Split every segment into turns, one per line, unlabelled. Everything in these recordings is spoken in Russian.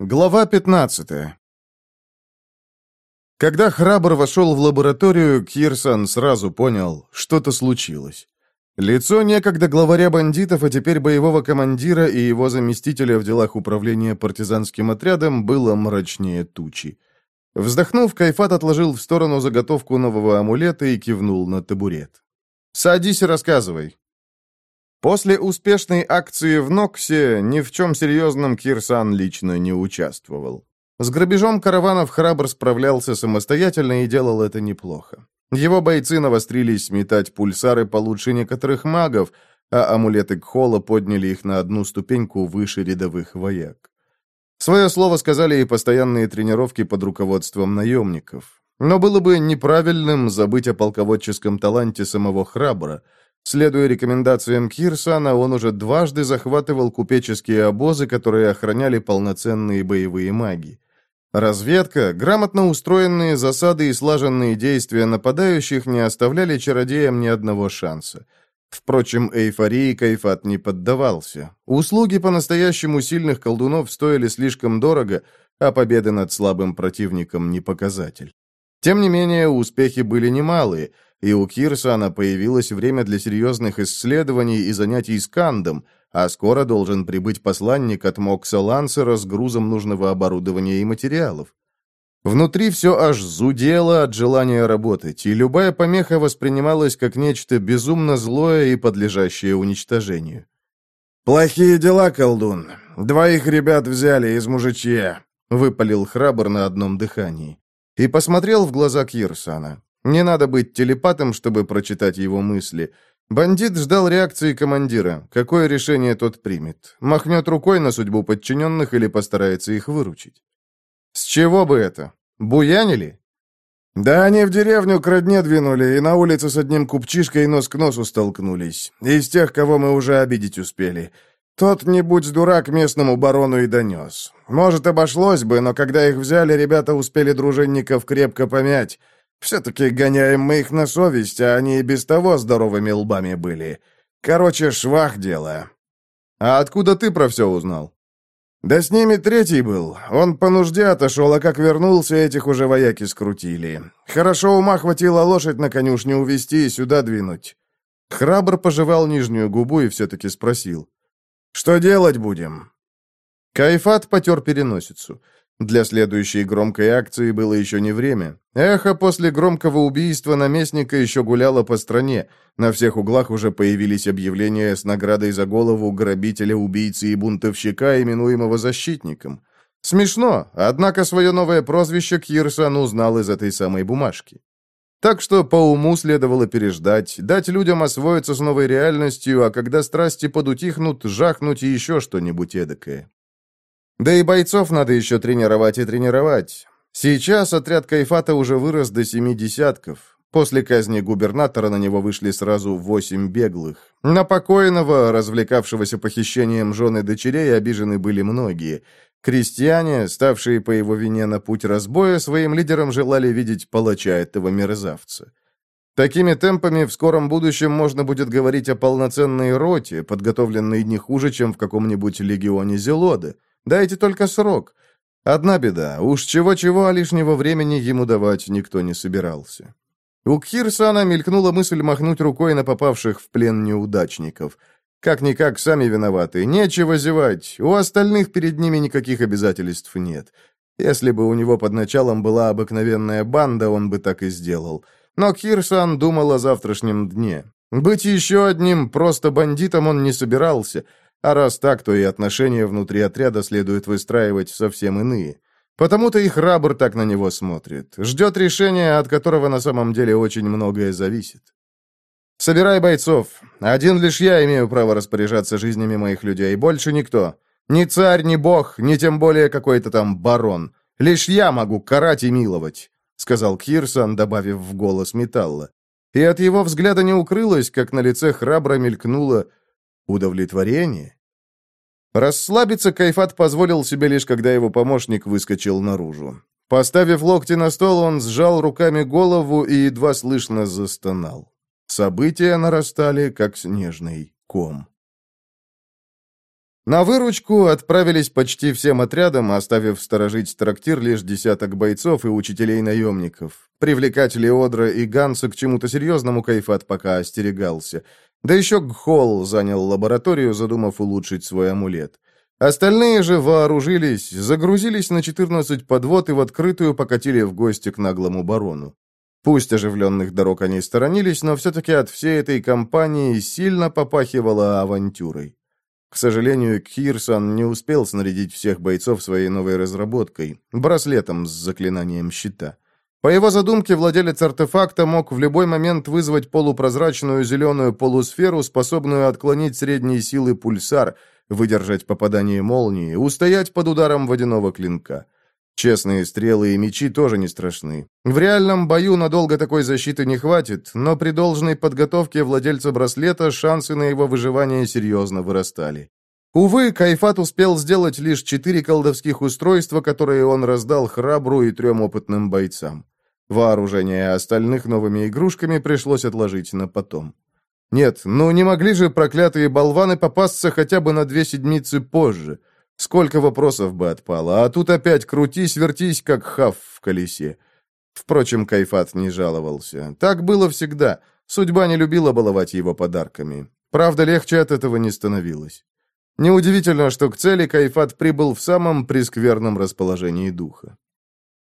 Глава 15 Когда Храбр вошел в лабораторию, Кирсан сразу понял, что-то случилось. Лицо некогда главаря бандитов, а теперь боевого командира и его заместителя в делах управления партизанским отрядом было мрачнее тучи. Вздохнув, Кайфат отложил в сторону заготовку нового амулета и кивнул на табурет. «Садись и рассказывай». После успешной акции в Ноксе ни в чем серьезном Кирсан лично не участвовал. С грабежом караванов храбр справлялся самостоятельно и делал это неплохо. Его бойцы навострились метать пульсары получше некоторых магов, а амулеты Кхола подняли их на одну ступеньку выше рядовых вояк. Свое слово сказали и постоянные тренировки под руководством наемников. Но было бы неправильным забыть о полководческом таланте самого храбра – Следуя рекомендациям Кирсана, он уже дважды захватывал купеческие обозы, которые охраняли полноценные боевые маги. Разведка, грамотно устроенные засады и слаженные действия нападающих не оставляли чародеям ни одного шанса. Впрочем, эйфории Кайфат не поддавался. Услуги по-настоящему сильных колдунов стоили слишком дорого, а победы над слабым противником не показатель. Тем не менее, успехи были немалые – и у Кирсана появилось время для серьезных исследований и занятий с Кандом, а скоро должен прибыть посланник от Мокса Лансера с грузом нужного оборудования и материалов. Внутри все аж зудело от желания работать, и любая помеха воспринималась как нечто безумно злое и подлежащее уничтожению.
«Плохие дела, колдун. Двоих ребят взяли из мужичья», — выпалил храбр на одном дыхании.
И посмотрел в глаза Кирсана. Не надо быть телепатом, чтобы прочитать его мысли. Бандит ждал реакции командира. Какое решение тот примет? Махнет рукой на судьбу подчиненных или постарается их выручить? С чего бы это? Буянили?
Да они в деревню к родне двинули и на улице с одним купчишкой нос к носу столкнулись. Из тех, кого мы уже обидеть успели. Тот, не будь дурак, местному барону и донес. Может, обошлось бы, но когда их взяли, ребята успели дружинников крепко помять. Все-таки гоняем мы их на совесть, а они и без того здоровыми лбами были. Короче, швах дело.
А откуда ты про все узнал?
Да с ними третий был. Он по нужде отошел, а как вернулся, этих уже вояки скрутили. Хорошо ума хватило лошадь на конюшню увести и сюда двинуть.
Храбр пожевал нижнюю губу и все-таки спросил.
«Что делать будем?»
Кайфат потер переносицу. Для следующей громкой акции было еще не время. Эхо после громкого убийства наместника еще гуляло по стране. На всех углах уже появились объявления с наградой за голову грабителя, убийцы и бунтовщика, именуемого защитником. Смешно, однако свое новое прозвище Кирсон узнал из этой самой бумажки. Так что по уму следовало переждать, дать людям освоиться с новой реальностью, а когда страсти подутихнут, жахнуть и еще что-нибудь эдакое. Да и бойцов надо еще тренировать и тренировать. Сейчас отряд Кайфата уже вырос до семи десятков. После казни губернатора на него вышли сразу восемь беглых. На покойного, развлекавшегося похищением жены дочерей, обижены были многие. Крестьяне, ставшие по его вине на путь разбоя, своим лидерам желали видеть палача этого мерзавца. Такими темпами в скором будущем можно будет говорить о полноценной роте, подготовленной не хуже, чем в каком-нибудь легионе Зелода. Дайте только срок. Одна беда, уж чего-чего, а лишнего времени ему давать никто не собирался. У Кхирсана мелькнула мысль махнуть рукой на попавших в плен неудачников. Как-никак, сами виноваты, нечего зевать, у остальных перед ними никаких обязательств нет. Если бы у него под началом была обыкновенная банда, он бы так и сделал. Но Кирсан думал о завтрашнем дне. Быть еще одним просто бандитом он не собирался — а раз так, то и отношения внутри отряда следует выстраивать совсем иные. Потому-то и храбр так на него смотрит. Ждет решения, от которого на самом деле очень многое зависит. «Собирай бойцов. Один лишь я имею право распоряжаться жизнями моих людей, больше никто. Ни царь, ни бог, ни тем более какой-то там барон. Лишь я могу карать и миловать», — сказал Кирсон, добавив в голос металла. И от его взгляда не укрылось, как на лице храбро мелькнуло Удовлетворение? Расслабиться Кайфат позволил себе лишь, когда его помощник выскочил наружу. Поставив локти на стол, он сжал руками голову и едва слышно застонал. События нарастали, как снежный ком. На выручку отправились почти всем отрядом, оставив сторожить трактир лишь десяток бойцов и учителей-наемников. Привлекать Леодра и Ганса к чему-то серьезному Кайфат пока остерегался. Да еще Гхол занял лабораторию, задумав улучшить свой амулет. Остальные же вооружились, загрузились на 14 подвод и в открытую покатили в гости к наглому барону. Пусть оживленных дорог они сторонились, но все-таки от всей этой компании сильно попахивало авантюрой. К сожалению, Кирсон не успел снарядить всех бойцов своей новой разработкой – браслетом с заклинанием щита. По его задумке, владелец артефакта мог в любой момент вызвать полупрозрачную зеленую полусферу, способную отклонить средние силы пульсар, выдержать попадание молнии, устоять под ударом водяного клинка – Честные стрелы и мечи тоже не страшны. В реальном бою надолго такой защиты не хватит, но при должной подготовке владельца браслета шансы на его выживание серьезно вырастали. Увы, Кайфат успел сделать лишь четыре колдовских устройства, которые он раздал храбру и трем опытным бойцам. Вооружение остальных новыми игрушками пришлось отложить на потом. Нет, ну не могли же проклятые болваны попасться хотя бы на две седмицы позже. Сколько вопросов бы отпало, а тут опять крутись-вертись, как хав в колесе. Впрочем, Кайфат не жаловался. Так было всегда. Судьба не любила баловать его подарками. Правда, легче от этого не становилось. Неудивительно, что к цели Кайфат прибыл в самом прескверном расположении духа.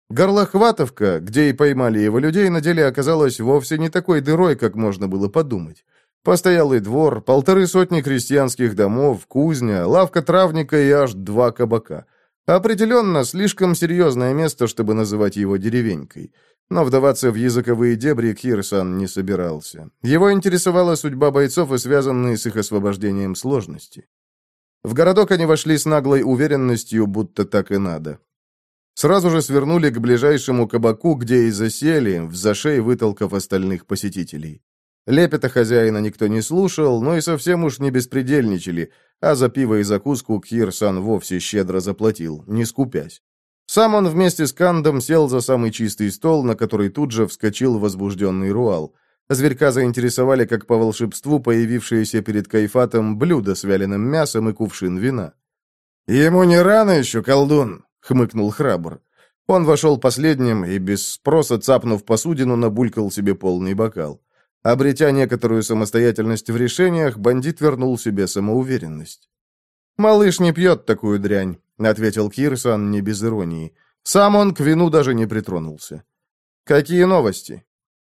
Горлохватовка, где и поймали его людей, на деле оказалась вовсе не такой дырой, как можно было подумать. Постоялый двор, полторы сотни крестьянских домов, кузня, лавка травника и аж два кабака. Определенно, слишком серьезное место, чтобы называть его деревенькой. Но вдаваться в языковые дебри Кирсан не собирался. Его интересовала судьба бойцов и связанные с их освобождением сложности. В городок они вошли с наглой уверенностью, будто так и надо. Сразу же свернули к ближайшему кабаку, где и засели, в зашей вытолкав остальных посетителей. Лепета хозяина никто не слушал, но и совсем уж не беспредельничали, а за пиво и закуску Кирсан вовсе щедро заплатил, не скупясь. Сам он вместе с Кандом сел за самый чистый стол, на который тут же вскочил возбужденный Руал. Зверька заинтересовали, как по волшебству, появившиеся перед Кайфатом блюдо с вяленым мясом и кувшин вина.
«Ему не рано еще, колдун!» — хмыкнул храбр.
Он вошел последним и, без спроса цапнув посудину, набулькал себе полный бокал. Обретя некоторую самостоятельность в решениях, бандит вернул себе самоуверенность. «Малыш не пьет такую дрянь», — ответил Кирсан не без иронии. Сам он к вину даже не притронулся. «Какие новости?»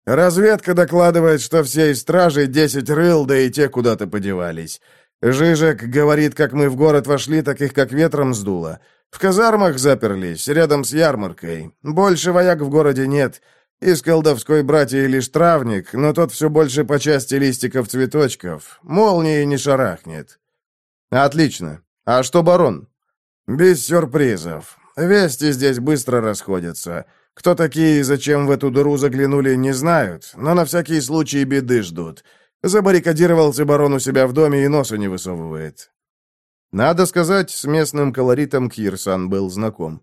«Разведка докладывает, что все из стражей десять рыл, да и те куда-то подевались. Жижек говорит, как мы в город вошли, так их как ветром сдуло. В казармах заперлись, рядом с ярмаркой. Больше вояк в городе нет. Из колдовской братьи лишь травник, но тот все больше по части листиков-цветочков. Молнии не шарахнет.
Отлично. А что барон?
Без сюрпризов. Вести здесь быстро расходятся. Кто такие и зачем в эту дыру заглянули, не знают, но на всякий случай беды ждут. Забаррикадировался барон у себя в доме и носа не высовывает.
Надо сказать, с местным колоритом Кирсан был знаком.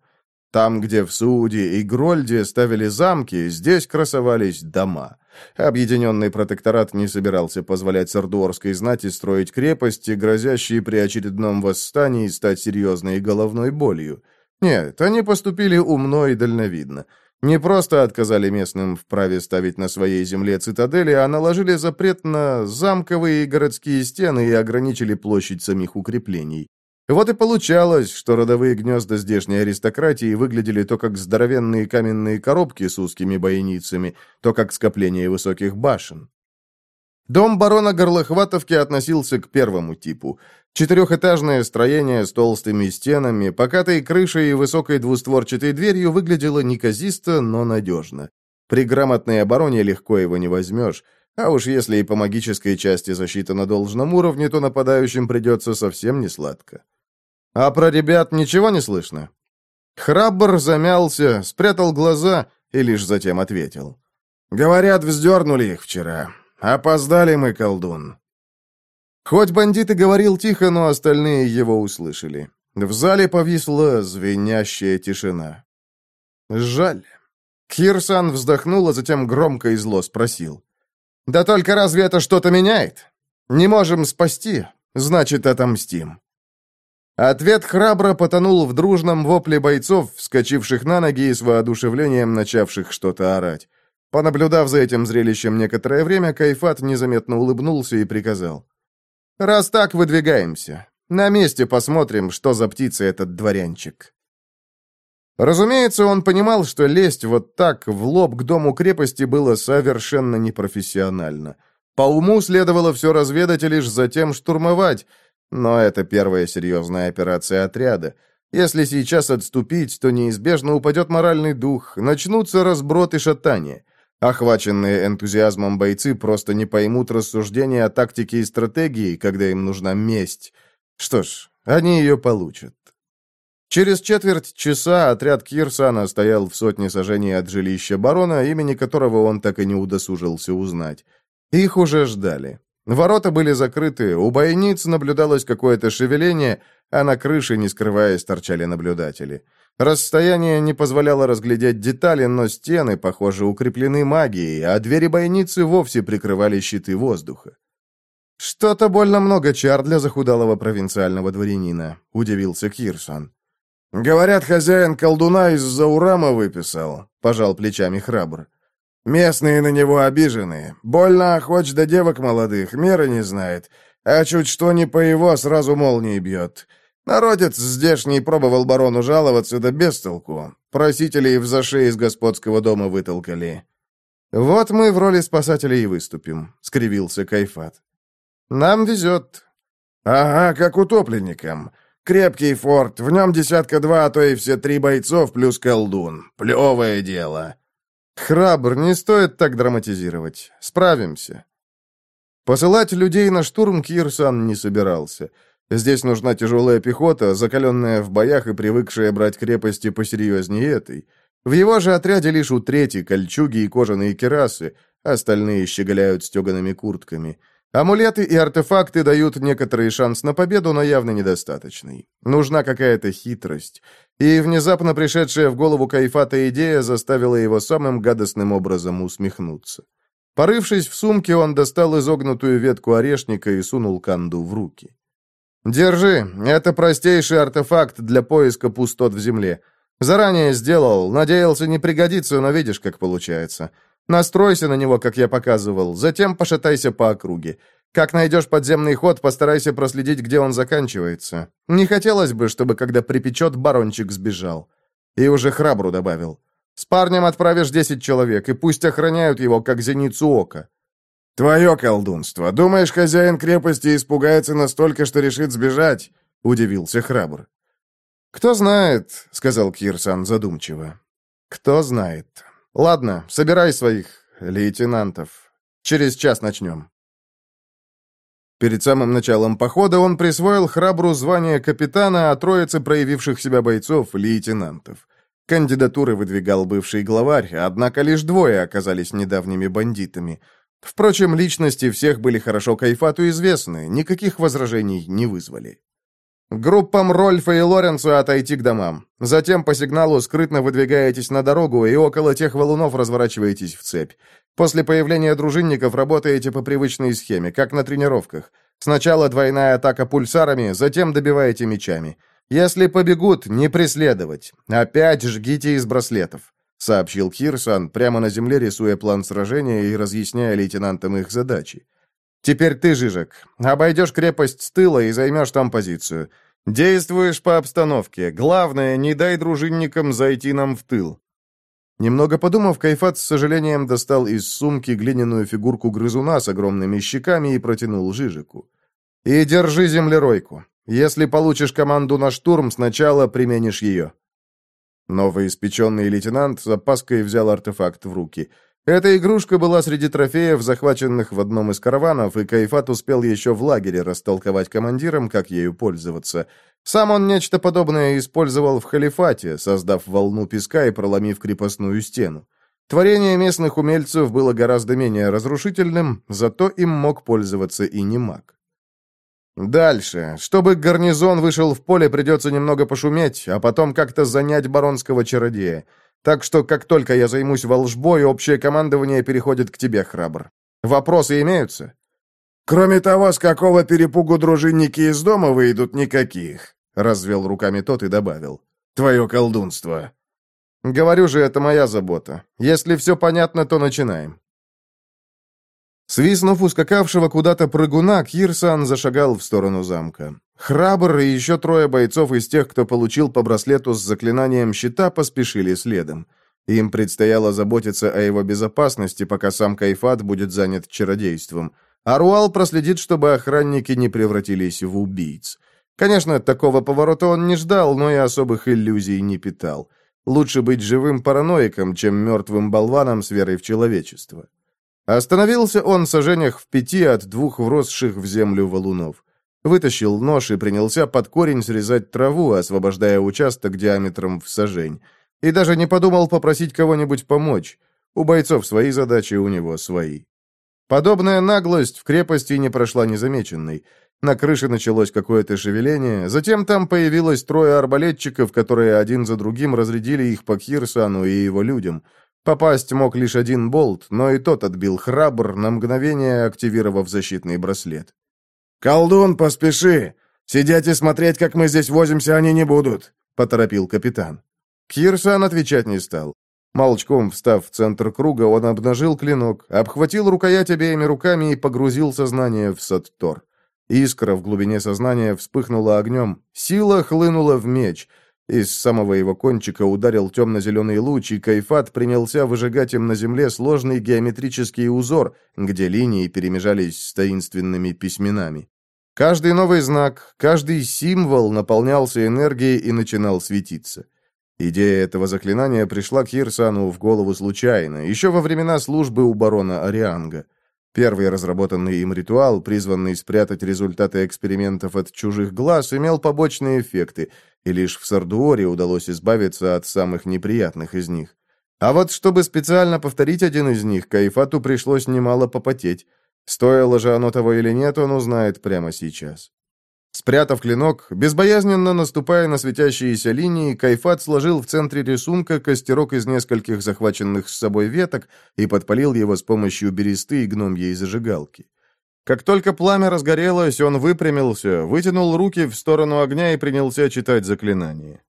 Там, где в Суде и Грольде ставили замки, здесь красовались дома. Объединенный протекторат не собирался позволять сардуорской знати строить крепости, грозящие при очередном восстании стать серьезной головной болью. Нет, они поступили умно и дальновидно. Не просто отказали местным в праве ставить на своей земле цитадели, а наложили запрет на замковые и городские стены и ограничили площадь самих укреплений. Вот и получалось, что родовые гнезда здешней аристократии выглядели то как здоровенные каменные коробки с узкими бойницами, то как скопление высоких башен. Дом барона Горлохватовки относился к первому типу. Четырехэтажное строение с толстыми стенами, покатой крышей и высокой двустворчатой дверью выглядело неказисто, но надежно. При грамотной обороне легко его не возьмешь, а уж если и по магической части защита на должном уровне, то нападающим придется совсем не сладко. «А про ребят ничего не слышно?» Храбр замялся, спрятал глаза и лишь затем ответил.
«Говорят, вздернули их вчера. Опоздали мы, колдун».
Хоть бандит и говорил тихо, но остальные его услышали. В зале повисла звенящая тишина. «Жаль». Кирсан вздохнул, а затем громко и зло спросил. «Да только разве это что-то меняет? Не можем спасти, значит, отомстим». Ответ храбро потонул в дружном вопле бойцов, вскочивших на ноги и с воодушевлением начавших что-то орать. Понаблюдав за этим зрелищем некоторое время, Кайфат незаметно улыбнулся и приказал. «Раз так, выдвигаемся. На месте посмотрим, что за птица этот дворянчик». Разумеется, он понимал, что лезть вот так в лоб к дому крепости было совершенно непрофессионально. По уму следовало все разведать и лишь затем штурмовать, но это первая серьезная операция отряда. Если сейчас отступить, то неизбежно упадет моральный дух, начнутся разброд и шатания. Охваченные энтузиазмом бойцы просто не поймут рассуждения о тактике и стратегии, когда им нужна месть. Что ж, они ее получат. Через четверть часа отряд Кирсана стоял в сотне сажений от жилища барона, имени которого он так и не удосужился узнать. Их уже ждали. Ворота были закрыты, у бойниц наблюдалось какое-то шевеление, а на крыше, не скрываясь, торчали наблюдатели. Расстояние не позволяло разглядеть детали, но стены, похоже, укреплены магией, а двери бойницы вовсе прикрывали щиты воздуха. «Что-то больно много чар для захудалого провинциального дворянина», — удивился Кирсон.
«Говорят, хозяин колдуна из Заурама выписал», — пожал плечами храбр. «Местные на него обижены. Больно охоч до девок молодых, меры не знает. А чуть что не по его, сразу молнией бьет. Народец здешний пробовал барону жаловаться, да без толку. Просителей в заше из господского дома вытолкали».
«Вот мы в роли спасателей и выступим», — скривился Кайфат. «Нам везет».
«Ага, как утопленникам. Крепкий форт, в нем десятка-два, а то и все три бойцов плюс колдун. Плевое дело».
«Храбр, не стоит так драматизировать. Справимся». Посылать людей на штурм Кирсан не собирался. Здесь нужна тяжелая пехота, закаленная в боях и привыкшая брать крепости посерьезнее этой. В его же отряде лишь у трети кольчуги и кожаные керасы, остальные щеголяют стегаными куртками. Амулеты и артефакты дают некоторый шанс на победу, но явно недостаточный. Нужна какая-то хитрость. И внезапно пришедшая в голову Кайфата идея заставила его самым гадостным образом усмехнуться. Порывшись в сумке, он достал изогнутую ветку орешника и сунул Канду в руки. «Держи, это простейший артефакт для поиска пустот в земле. Заранее сделал, надеялся не пригодится, но видишь, как получается. Настройся на него, как я показывал, затем пошатайся по округе. Как найдешь подземный ход, постарайся проследить, где он заканчивается. Не хотелось бы, чтобы, когда припечет, барончик сбежал. И уже храбру добавил. С парнем отправишь десять человек, и пусть охраняют его, как зеницу ока.
«Твое колдунство. Думаешь, хозяин крепости испугается настолько, что решит сбежать?» — удивился храбр.
«Кто знает», — сказал Кирсан задумчиво. «Кто знает». «Ладно, собирай своих лейтенантов. Через час начнем». Перед самым началом похода он присвоил храбру звание капитана, а троице проявивших себя бойцов — лейтенантов. Кандидатуры выдвигал бывший главарь, однако лишь двое оказались недавними бандитами. Впрочем, личности всех были хорошо Кайфату известны, никаких возражений не вызвали. Группам Рольфа и Лоренцу отойти к домам. Затем по сигналу скрытно выдвигаетесь на дорогу и около тех валунов разворачиваетесь в цепь. После появления дружинников работаете по привычной схеме, как на тренировках. Сначала двойная атака пульсарами, затем добиваете мечами. Если побегут, не преследовать. Опять жгите из браслетов», — сообщил Кирсан, прямо на земле рисуя план сражения и разъясняя лейтенантам их задачи. «Теперь ты, Жижик, обойдешь крепость с тыла и займешь там позицию. Действуешь по обстановке. Главное, не дай дружинникам зайти нам в тыл. Немного подумав, Кайфат с сожалением достал из сумки глиняную фигурку грызуна с огромными щеками и протянул Жижику. «И держи землеройку. Если получишь команду на штурм, сначала применишь ее». Новоиспеченный лейтенант с опаской взял артефакт в руки – эта игрушка была среди трофеев, захваченных в одном из караванов, и Кайфат успел еще в лагере растолковать командирам, как ею пользоваться. Сам он нечто подобное использовал в халифате, создав волну песка и проломив крепостную стену. Творение местных умельцев было гораздо менее разрушительным, зато им мог пользоваться и не маг. Дальше. Чтобы гарнизон вышел в поле, придется немного пошуметь, а потом как-то занять баронского чародея. Так что, как только я займусь волжбой, общее командование переходит к тебе, храбр. Вопросы имеются?»
«Кроме того, с какого перепугу дружинники из дома выйдут, никаких», —
развел руками тот и добавил.
«Твое колдунство».
«Говорю же, это моя забота. Если все понятно, то начинаем». Свистнув ускакавшего куда-то прыгуна, Кирсан зашагал в сторону замка. Храбр и еще трое бойцов из тех, кто получил по браслету с заклинанием щита, поспешили следом. Им предстояло заботиться о его безопасности, пока сам Кайфат будет занят чародейством. Аруал проследит, чтобы охранники не превратились в убийц. Конечно, такого поворота он не ждал, но и особых иллюзий не питал. Лучше быть живым параноиком, чем мертвым болваном с верой в человечество. Остановился он в сажениях в пяти от двух вросших в землю валунов. Вытащил нож и принялся под корень срезать траву, освобождая участок диаметром в сажень. И даже не подумал попросить кого-нибудь помочь. У бойцов свои задачи, у него свои. Подобная наглость в крепости не прошла незамеченной. На крыше началось какое-то шевеление, затем там появилось трое арбалетчиков, которые один за другим разрядили их по Кирсану и его людям. Попасть мог лишь один болт, но и тот отбил храбр, на мгновение активировав защитный браслет.
«Колдун, поспеши! Сидеть и смотреть, как мы здесь возимся, они не будут!» — поторопил капитан.
Кирсан отвечать не стал. Молчком встав в центр круга, он обнажил клинок, обхватил рукоять обеими руками и погрузил сознание в Саттор. Искра в глубине сознания вспыхнула огнем, сила хлынула в меч. Из самого его кончика ударил темно-зеленый луч, и Кайфат принялся выжигать им на земле сложный геометрический узор, где линии перемежались с таинственными письменами. Каждый новый знак, каждый символ наполнялся энергией и начинал светиться. Идея этого заклинания пришла к Хирсану в голову случайно, еще во времена службы у барона Арианга. Первый разработанный им ритуал, призванный спрятать результаты экспериментов от чужих глаз, имел побочные эффекты, и лишь в Сардуоре удалось избавиться от самых неприятных из них. А вот чтобы специально повторить один из них, Кайфату пришлось немало попотеть. Стоило же оно того или нет, он узнает прямо сейчас. Спрятав клинок, безбоязненно наступая на светящиеся линии, Кайфат сложил в центре рисунка костерок из нескольких захваченных с собой веток и подпалил его с помощью бересты и гномьей зажигалки. Как только пламя разгорелось, он выпрямился, вытянул руки в сторону огня и принялся читать заклинание.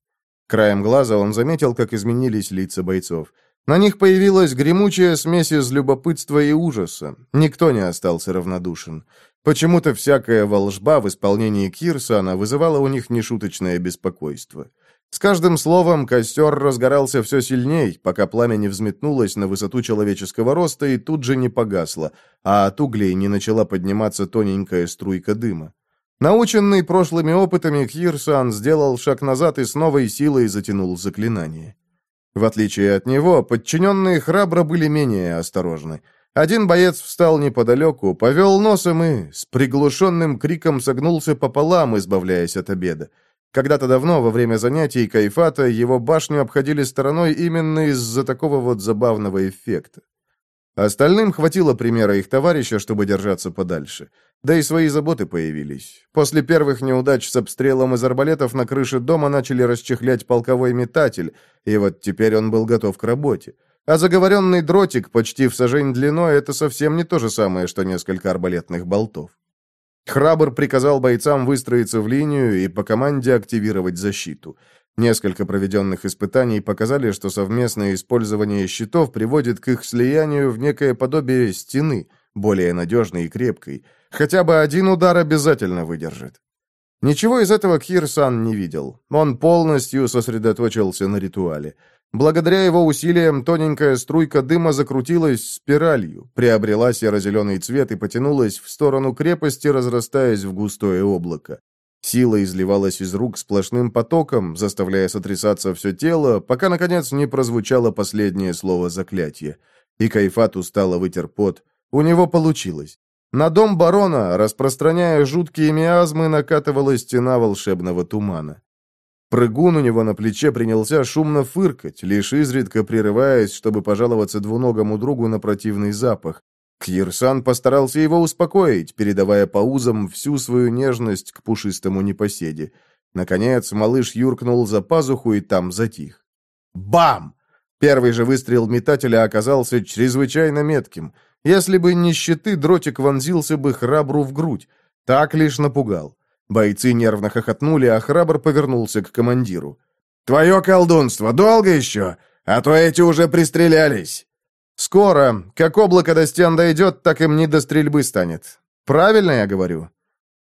Краем глаза он заметил, как изменились лица бойцов. На них появилась гремучая смесь из любопытства и ужаса. Никто не остался равнодушен. Почему-то всякая волжба в исполнении Кирсана вызывала у них нешуточное беспокойство. С каждым словом костер разгорался все сильней, пока пламя не взметнулось на высоту человеческого роста и тут же не погасло, а от углей не начала подниматься тоненькая струйка дыма. Наученный прошлыми опытами, Кирсан сделал шаг назад и с новой силой затянул заклинание. В отличие от него, подчиненные храбро были менее осторожны. Один боец встал неподалеку, повел носом и с приглушенным криком согнулся пополам, избавляясь от обеда. Когда-то давно, во время занятий Кайфата, его башню обходили стороной именно из-за такого вот забавного эффекта. Остальным хватило примера их товарища, чтобы держаться подальше. Да и свои заботы появились. После первых неудач с обстрелом из арбалетов на крыше дома начали расчехлять полковой метатель, и вот теперь он был готов к работе. А заговоренный дротик почти в сажень длиной — это совсем не то же самое, что несколько арбалетных болтов. Храбр приказал бойцам выстроиться в линию и по команде активировать защиту. Несколько проведенных испытаний показали, что совместное использование щитов приводит к их слиянию в некое подобие стены, более надежной и крепкой. Хотя бы один удар обязательно выдержит. Ничего из этого Кирсан не видел. Он полностью сосредоточился на ритуале. Благодаря его усилиям тоненькая струйка дыма закрутилась спиралью, приобрела серо-зеленый цвет и потянулась в сторону крепости, разрастаясь в густое облако. Сила изливалась из рук сплошным потоком, заставляя сотрясаться все тело, пока, наконец, не прозвучало последнее слово заклятия. И Кайфат устало вытер пот. У него получилось. На дом барона, распространяя жуткие миазмы, накатывала стена волшебного тумана. Прыгун у него на плече принялся шумно фыркать, лишь изредка прерываясь, чтобы пожаловаться двуногому другу на противный запах. Кирсан постарался его успокоить, передавая по узам всю свою нежность к пушистому непоседе. Наконец, малыш юркнул за пазуху и там затих. Бам! Первый же выстрел метателя оказался чрезвычайно метким. Если бы не щиты, дротик вонзился бы храбру в грудь. Так лишь напугал. Бойцы нервно хохотнули, а храбр повернулся к командиру.
«Твое колдунство долго еще? А то эти уже пристрелялись!»
«Скоро. Как облако до стен дойдет, так им не до стрельбы станет. Правильно я говорю?»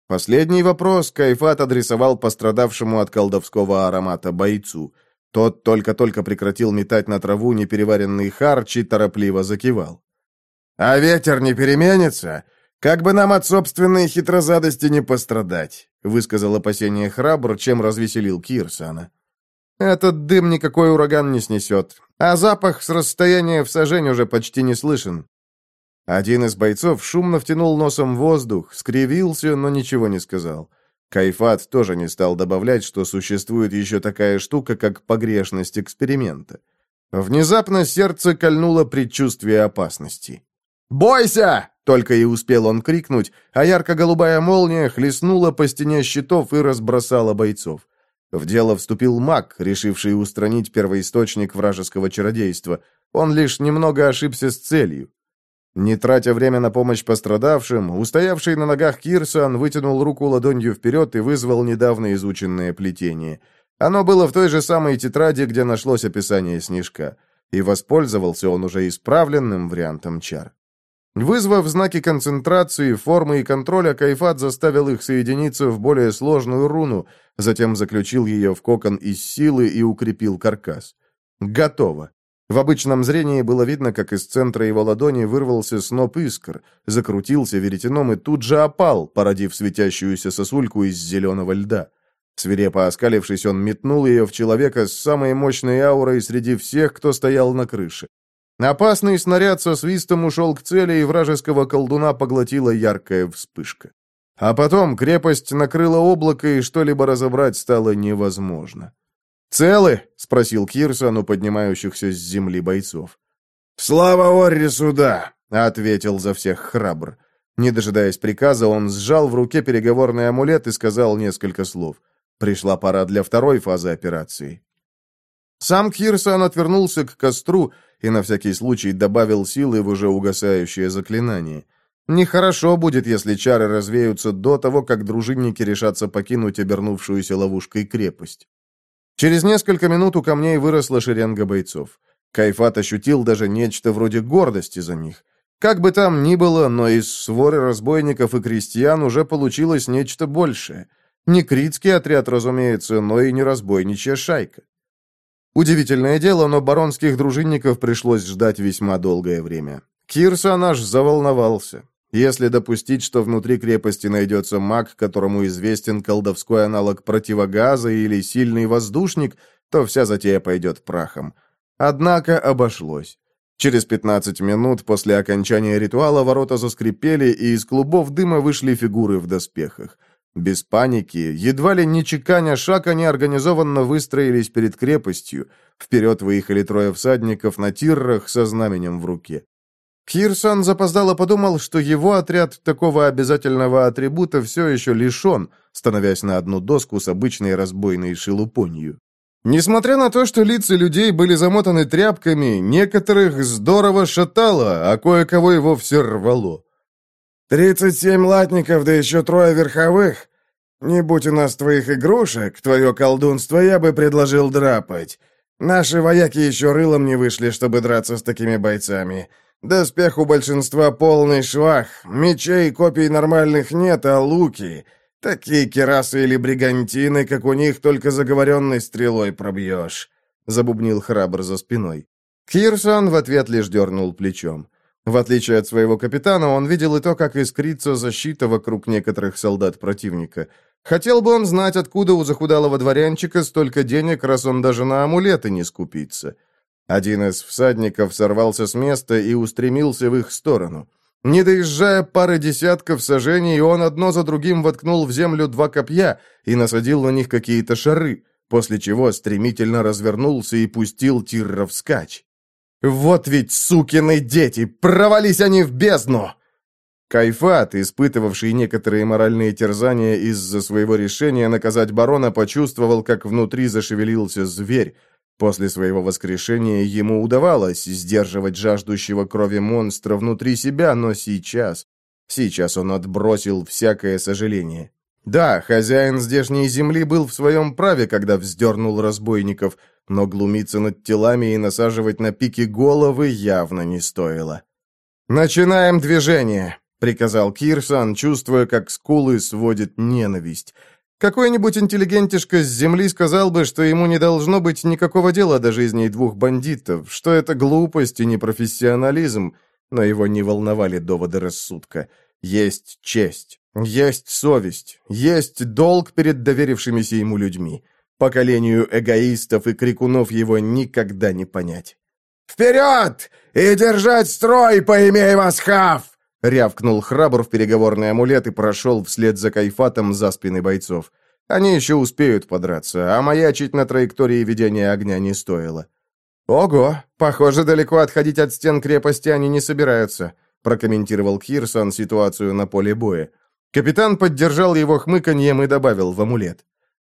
Последний вопрос Кайфат адресовал пострадавшему от колдовского аромата бойцу. Тот только-только прекратил метать на траву непереваренный харч и торопливо закивал.
«А ветер не переменится? Как бы нам от собственной хитрозадости не пострадать», высказал опасение храбр, чем развеселил Кирсана.
«Этот дым никакой ураган не снесет, а запах с расстояния в сажень уже почти не слышен». Один из бойцов шумно втянул носом воздух, скривился, но ничего не сказал. Кайфат тоже не стал добавлять, что существует еще такая штука, как погрешность эксперимента. Внезапно сердце кольнуло предчувствие опасности. «Бойся!» — только и успел он крикнуть, а ярко-голубая молния хлестнула по стене щитов и разбросала бойцов. В дело вступил маг, решивший устранить первоисточник вражеского чародейства. Он лишь немного ошибся с целью. Не тратя время на помощь пострадавшим, устоявший на ногах Кирсан вытянул руку ладонью вперед и вызвал недавно изученное плетение. Оно было в той же самой тетради, где нашлось описание снежка, и воспользовался он уже исправленным вариантом чар. Вызвав знаки концентрации, формы и контроля, Кайфат заставил их соединиться в более сложную руну, затем заключил ее в кокон из силы и укрепил каркас. Готово. В обычном зрении было видно, как из центра его ладони вырвался сноп искр, закрутился веретеном и тут же опал, породив светящуюся сосульку из зеленого льда. Свирепо оскалившись, он метнул ее в человека с самой мощной аурой среди всех, кто стоял на крыше. Опасный снаряд со свистом ушел к цели, и вражеского колдуна поглотила яркая вспышка. А потом крепость накрыла облако, и что-либо разобрать стало невозможно. «Целы?» — спросил Кирсон у поднимающихся с земли бойцов.
«Слава Орре суда!»
— ответил за всех храбр. Не дожидаясь приказа, он сжал в руке переговорный амулет и сказал несколько слов. Пришла пора для второй фазы операции. Сам Кирсон отвернулся к костру и на всякий случай добавил силы в уже угасающее заклинание. Нехорошо будет, если чары развеются до того, как дружинники решатся покинуть обернувшуюся ловушкой крепость. Через несколько минут у камней выросла шеренга бойцов. Кайфат ощутил даже нечто вроде гордости за них. Как бы там ни было, но из своры разбойников и крестьян уже получилось нечто большее. Не критский отряд, разумеется, но и не разбойничья шайка. Удивительное дело, но баронских дружинников пришлось ждать весьма долгое время. Кирса наш заволновался. Если допустить, что внутри крепости найдется маг, которому известен колдовской аналог противогаза или сильный воздушник, то вся затея пойдет прахом. Однако обошлось. Через 15 минут после окончания ритуала ворота заскрипели, и из клубов дыма вышли фигуры в доспехах. Без паники, едва ли не чеканя шаг, они организованно выстроились перед крепостью. Вперед выехали трое всадников на тиррах со знаменем в руке. Кирсон запоздало подумал, что его отряд такого обязательного атрибута все еще лишен, становясь на одну доску с обычной разбойной шелупонью. Несмотря на то, что лица людей были замотаны тряпками, некоторых здорово шатало, а кое-кого и вовсе рвало.
«Тридцать семь латников, да еще трое верховых. Не будь у нас твоих игрушек, твое колдунство я бы предложил драпать. Наши вояки еще рылом не вышли, чтобы драться с такими бойцами. Доспех у большинства полный швах, мечей и копий нормальных нет, а луки... Такие керасы или бригантины, как у них, только заговоренной стрелой пробьешь», — забубнил храбр за спиной.
Кирсон в ответ лишь дернул плечом. В отличие от своего капитана, он видел и то, как искрится защита вокруг некоторых солдат противника. Хотел бы он знать, откуда у захудалого дворянчика столько денег, раз он даже на амулеты не скупится. Один из всадников сорвался с места и устремился в их сторону. Не доезжая пары десятков сажений, он одно за другим воткнул в землю два копья и насадил на них какие-то шары, после чего стремительно развернулся и пустил Тирра вскачь. Вот ведь сукины дети! Провались они в бездну!» Кайфат, испытывавший некоторые моральные терзания из-за своего решения наказать барона, почувствовал, как внутри зашевелился зверь. После своего воскрешения ему удавалось сдерживать жаждущего крови монстра внутри себя, но сейчас... Сейчас он отбросил всякое сожаление. Да, хозяин здешней земли был в своем праве, когда вздернул разбойников, но глумиться над телами и насаживать на пики головы явно не стоило. «Начинаем движение», — приказал Кирсан, чувствуя, как скулы сводит ненависть. Какой-нибудь интеллигентишка с земли сказал бы, что ему не должно быть никакого дела до жизни двух бандитов, что это глупость и непрофессионализм, но его не волновали доводы рассудка. Есть честь, есть совесть, есть долг перед доверившимися ему людьми. Поколению эгоистов и крикунов его никогда не понять.
«Вперед! И держать строй, поимей восхав!»
Рявкнул храбр в переговорный амулет и прошел вслед за кайфатом за спины бойцов. Они еще успеют подраться, а маячить на траектории ведения огня не стоило. «Ого, похоже, далеко отходить от стен крепости они не собираются», прокомментировал Кирсон ситуацию на поле боя. Капитан поддержал его хмыканьем и добавил в амулет.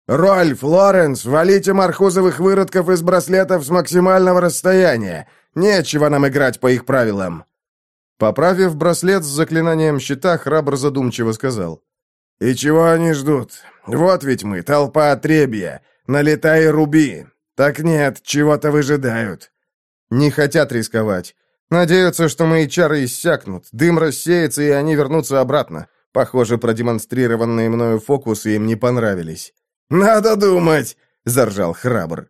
«Рольф, Лоренс, валите мархузовых выродков из браслетов с максимального расстояния. Нечего нам играть по их правилам».
Поправив браслет с заклинанием щита, храбр задумчиво сказал.
«И чего они ждут? Вот ведь мы, толпа отребья. Налетай и руби. Так нет, чего-то выжидают».
«Не хотят рисковать. Надеются, что мои чары иссякнут, дым рассеется, и они вернутся обратно. Похоже, продемонстрированные мною фокусы им не понравились».
«Надо думать!» — заржал храбр.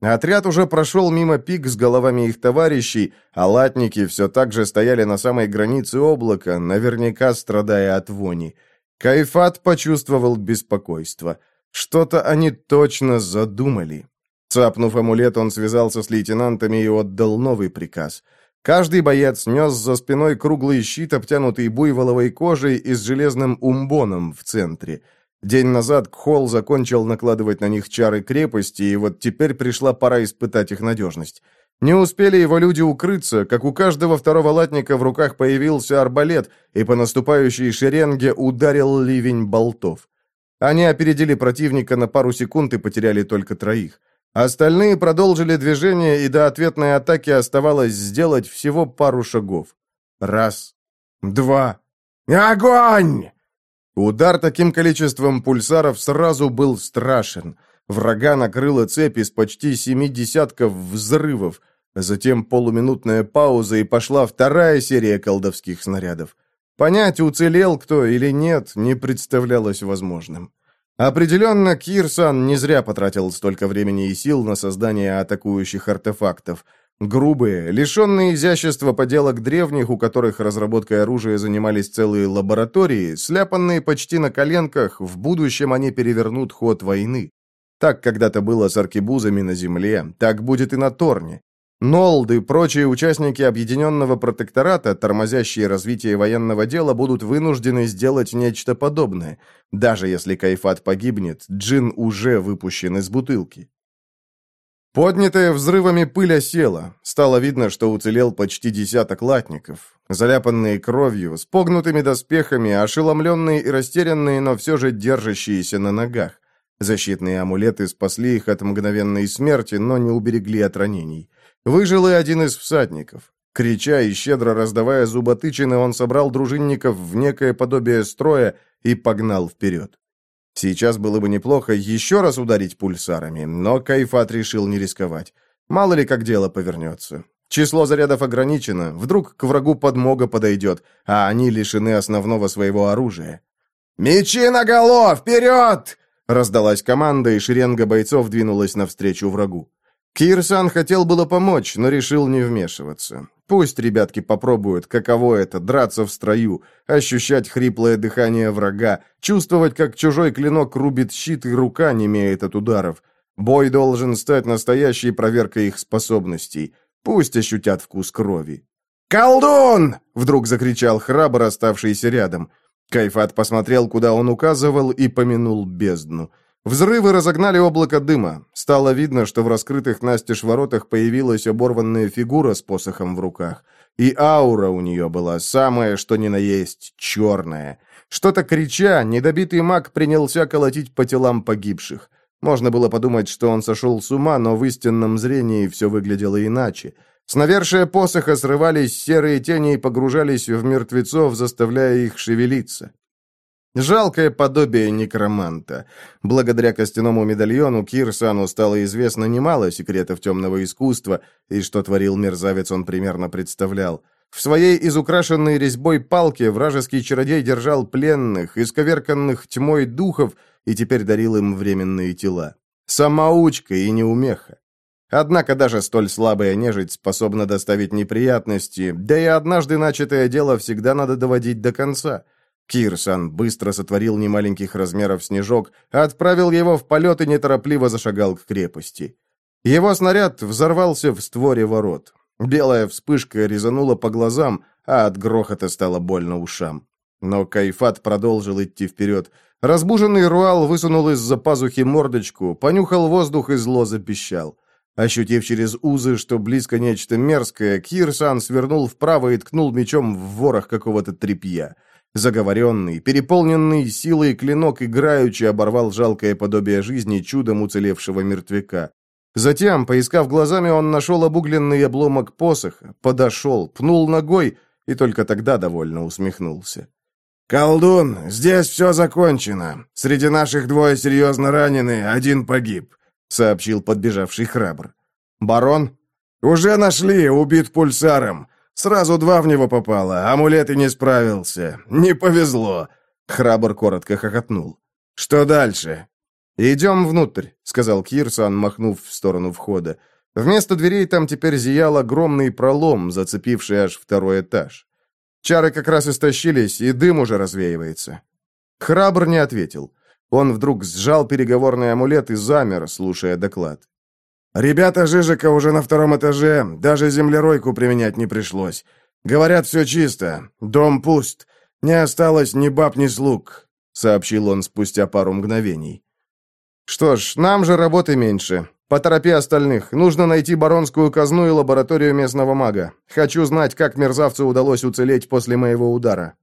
Отряд уже прошел мимо пик с головами их товарищей, а латники все так же стояли на самой границе облака, наверняка страдая от вони. Кайфат почувствовал беспокойство. Что-то они точно задумали. Цапнув амулет, он связался с лейтенантами и отдал новый приказ. Каждый боец нес за спиной круглый щит, обтянутый буйволовой кожей и с железным умбоном в центре – День назад Кхол закончил накладывать на них чары крепости, и вот теперь пришла пора испытать их надежность. Не успели его люди укрыться, как у каждого второго латника в руках появился арбалет, и по наступающей шеренге ударил ливень болтов. Они опередили противника на пару секунд и потеряли только троих. Остальные продолжили движение, и до ответной атаки оставалось сделать всего пару шагов. Раз, два.
«Огонь!»
Удар таким количеством пульсаров сразу был страшен. Врага накрыла цепь из почти семи десятков взрывов. Затем полуминутная пауза, и пошла вторая серия колдовских снарядов. Понять, уцелел кто или нет, не представлялось возможным. Определенно, Кирсан не зря потратил столько времени и сил на создание атакующих артефактов – Грубые, лишенные изящества поделок древних, у которых разработкой оружия занимались целые лаборатории, сляпанные почти на коленках, в будущем они перевернут ход войны. Так когда-то было с аркебузами на земле, так будет и на Торне. Нолд и прочие участники объединенного протектората, тормозящие развитие военного дела, будут вынуждены сделать нечто подобное. Даже если Кайфат погибнет, Джин уже выпущен из бутылки. Поднятая взрывами пыль осела. Стало видно, что уцелел почти десяток латников. Заляпанные кровью, с погнутыми доспехами, ошеломленные и растерянные, но все же держащиеся на ногах. Защитные амулеты спасли их от мгновенной смерти, но не уберегли от ранений. Выжил и один из всадников. Крича и щедро раздавая зуботычины, он собрал дружинников в некое подобие строя и погнал вперед. Сейчас было бы неплохо еще раз ударить пульсарами, но Кайфат решил не рисковать. Мало ли как дело повернется. Число зарядов ограничено, вдруг к врагу подмога подойдет, а они лишены основного своего оружия.
«Мечи наголо! Вперед!»
Раздалась команда, и шеренга бойцов двинулась навстречу врагу. Кирсан хотел было помочь, но решил не вмешиваться. Пусть ребятки попробуют, каково это — драться в строю, ощущать хриплое дыхание врага, чувствовать, как чужой клинок рубит щит и рука не имеет от ударов. Бой должен стать настоящей проверкой их способностей. Пусть ощутят вкус крови.
«Колдун!»
— вдруг закричал храбр, оставшийся рядом. Кайфат посмотрел, куда он указывал, и помянул бездну. Взрывы разогнали облако дыма. Стало видно, что в раскрытых настежь воротах появилась оборванная фигура с посохом в руках. И аура у нее была самая, что ни на есть, черная. Что-то крича, недобитый маг принялся колотить по телам погибших. Можно было подумать, что он сошел с ума, но в истинном зрении все выглядело иначе. С навершия посоха срывались серые тени и погружались в мертвецов, заставляя их шевелиться. Жалкое подобие некроманта. Благодаря костяному медальону Кирсану стало известно немало секретов темного искусства, и что творил мерзавец он примерно представлял. В своей изукрашенной резьбой палке вражеский чародей держал пленных, исковерканных тьмой духов, и теперь дарил им временные тела. Самоучка и неумеха. Однако даже столь слабая нежить способна доставить неприятности, да и однажды начатое дело всегда надо доводить до конца – Кирсан быстро сотворил немаленьких размеров снежок, отправил его в полет и неторопливо зашагал к крепости. Его снаряд взорвался в створе ворот. Белая вспышка резанула по глазам, а от грохота стало больно ушам. Но Кайфат продолжил идти вперед. Разбуженный Руал высунул из-за пазухи мордочку, понюхал воздух и зло запищал. Ощутив через узы, что близко нечто мерзкое, Кирсан свернул вправо и ткнул мечом в ворох какого-то тряпья. Заговоренный, переполненный силой клинок играючи оборвал жалкое подобие жизни чудом уцелевшего мертвяка. Затем, поискав глазами, он нашел обугленный обломок посоха, подошел, пнул ногой и только тогда довольно усмехнулся.
«Колдун, здесь все закончено. Среди наших двое серьезно ранены, один погиб», — сообщил подбежавший храбр.
«Барон?»
«Уже нашли, убит пульсаром. Сразу два в него попало, амулет и не справился. Не повезло!» Храбр коротко хохотнул. «Что дальше?»
«Идем внутрь», — сказал Кирсан, махнув в сторону входа. Вместо дверей там теперь зиял огромный пролом, зацепивший аж второй этаж. Чары как раз истощились, и дым уже развеивается. Храбр не ответил. Он вдруг сжал переговорный амулет и замер, слушая доклад.
«Ребята Жижика уже на втором этаже, даже землеройку применять не пришлось. Говорят, все чисто, дом пуст, не осталось ни баб, ни слуг», — сообщил он спустя пару мгновений.
«Что ж, нам же работы меньше. Поторопи остальных. Нужно найти баронскую казну и лабораторию местного мага. Хочу знать, как мерзавцу удалось уцелеть после моего удара».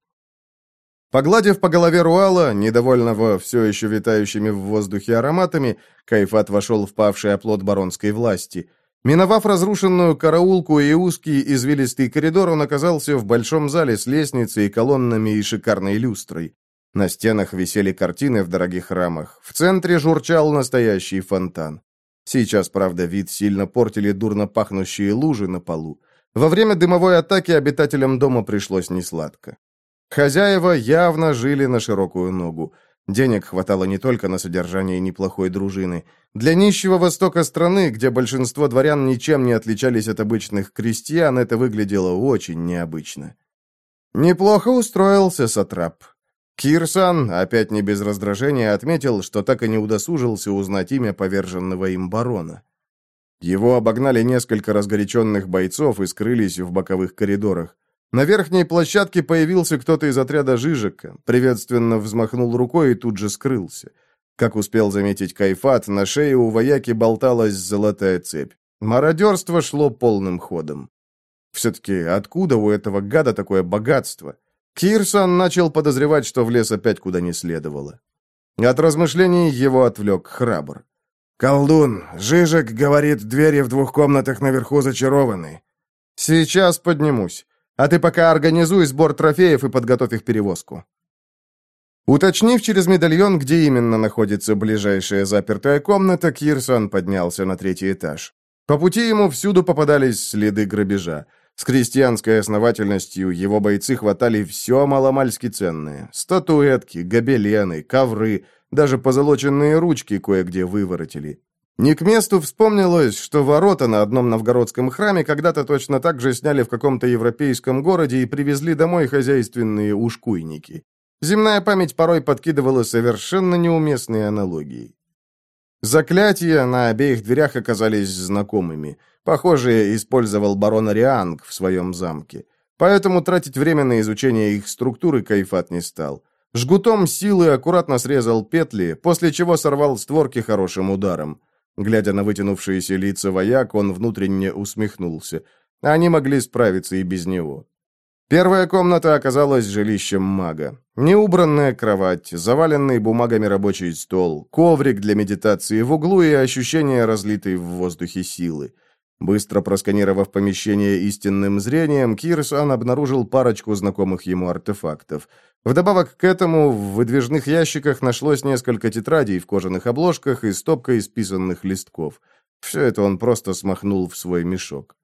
Погладив по голове Руала, недовольного все еще витающими в воздухе ароматами, Кайфат вошел в павший оплот баронской власти. Миновав разрушенную караулку и узкий извилистый коридор, он оказался в большом зале с лестницей, колоннами и шикарной люстрой. На стенах висели картины в дорогих рамах. В центре журчал настоящий фонтан. Сейчас, правда, вид сильно портили дурно пахнущие лужи на полу. Во время дымовой атаки обитателям дома пришлось несладко. Хозяева явно жили на широкую ногу. Денег хватало не только на содержание неплохой дружины. Для нищего востока страны, где большинство дворян ничем не отличались от обычных крестьян, это выглядело очень необычно. Неплохо устроился Сатрап. Кирсан, опять не без раздражения, отметил, что так и не удосужился узнать имя поверженного им барона. Его обогнали несколько разгоряченных бойцов и скрылись в боковых коридорах. На верхней площадке появился кто-то из отряда Жижика, приветственно взмахнул рукой и тут же скрылся. Как успел заметить Кайфат, на шее у вояки болталась золотая цепь. Мародерство шло полным ходом. Все-таки откуда у этого гада такое богатство? Кирсон начал подозревать, что влез опять куда не следовало. От размышлений его отвлек храбр.
«Колдун, Жижик, говорит, двери в двух комнатах наверху зачарованы».
«Сейчас поднимусь. А ты пока организуй сбор трофеев и подготовь их перевозку». Уточнив через медальон, где именно находится ближайшая запертая комната, Кирсон поднялся на третий этаж. По пути ему всюду попадались следы грабежа. С крестьянской основательностью его бойцы хватали все маломальски ценное. Статуэтки, гобелены, ковры, даже позолоченные ручки кое-где выворотили. Не к месту вспомнилось, что ворота на одном новгородском храме когда-то точно так же сняли в каком-то европейском городе и привезли домой хозяйственные ушкуйники. Земная память порой подкидывала совершенно неуместные аналогии. Заклятия на обеих дверях оказались знакомыми. Похоже, использовал барон Арианг в своем замке. Поэтому тратить время на изучение их структуры Кайфат не стал. Жгутом силы аккуратно срезал петли, после чего сорвал створки хорошим ударом. Глядя на вытянувшиеся лица вояк, он внутренне усмехнулся. Они могли справиться и без него. Первая комната оказалась жилищем мага. Неубранная кровать, заваленный бумагами рабочий стол, коврик для медитации в углу и ощущение разлитой в воздухе силы. Быстро просканировав помещение истинным зрением, Кирсан обнаружил парочку знакомых ему артефактов. Вдобавок к этому в выдвижных ящиках нашлось несколько тетрадей в кожаных обложках и стопка исписанных листков. Все это он просто смахнул в свой мешок.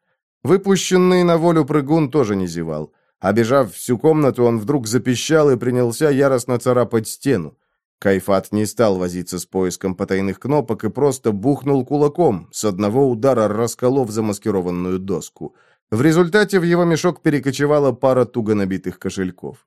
Выпущенный на волю прыгун тоже не зевал. Обежав всю комнату, он вдруг запищал и принялся яростно царапать стену. Кайфат не стал возиться с поиском потайных кнопок и просто бухнул кулаком, с одного удара расколов замаскированную доску. В результате в его мешок перекочевала пара туго набитых кошельков.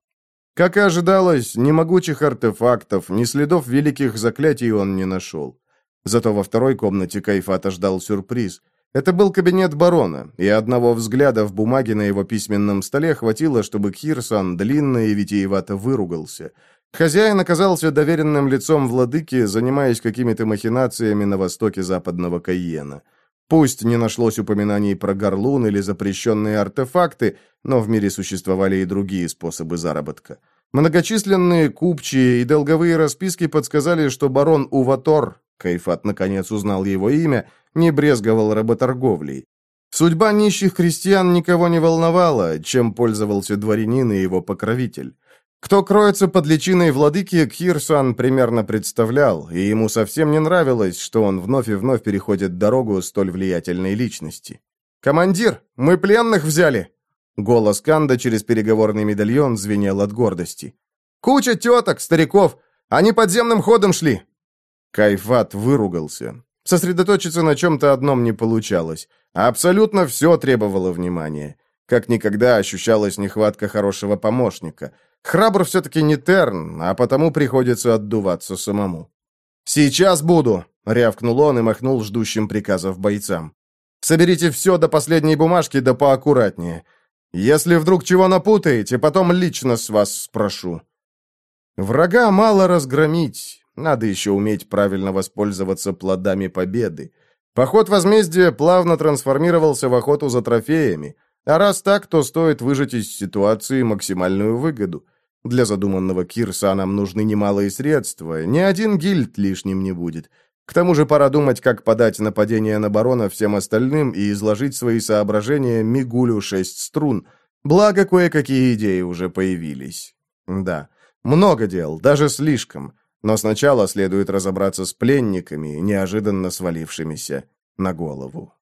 Как и ожидалось, ни могучих артефактов, ни следов великих заклятий он не нашел. Зато во второй комнате Кайфата ждал сюрприз. Это был кабинет барона, и одного взгляда в бумаге на его письменном столе хватило, чтобы Кирсан длинно и витиевато выругался – Хозяин оказался доверенным лицом владыки, занимаясь какими-то махинациями на востоке западного Кайена. Пусть не нашлось упоминаний про горлун или запрещенные артефакты, но в мире существовали и другие способы заработка. Многочисленные купчие и долговые расписки подсказали, что барон Уватор, Кайфат наконец узнал его имя, не брезговал работорговлей. Судьба нищих крестьян никого не волновала, чем пользовался дворянин и его покровитель. Кто кроется под личиной владыки, Кирсан примерно представлял, и ему совсем не нравилось, что он вновь и вновь переходит дорогу столь влиятельной личности. «Командир, мы пленных взяли!» Голос Канда через переговорный медальон звенел от гордости. «Куча теток, стариков! Они подземным ходом шли!» Кайфат выругался. Сосредоточиться на чем-то одном не получалось. Абсолютно все требовало внимания. Как никогда ощущалась нехватка хорошего помощника – Храбр все-таки не Терн, а потому приходится отдуваться самому. «Сейчас буду!» — рявкнул он и махнул ждущим приказов бойцам. «Соберите все до последней бумажки, да поаккуратнее. Если вдруг чего напутаете, потом лично с вас спрошу». Врага мало разгромить, надо еще уметь правильно воспользоваться плодами победы. Поход возмездия плавно трансформировался в охоту за трофеями — а раз так, то стоит выжать из ситуации максимальную выгоду. Для задуманного Кирса нам нужны немалые средства, ни один гильд лишним не будет. К тому же пора думать, как подать нападение на барона всем остальным и изложить свои соображения Мигулю шесть струн. Благо, кое-какие идеи уже появились. Да, много дел, даже слишком. Но сначала следует разобраться с пленниками, неожиданно свалившимися на голову.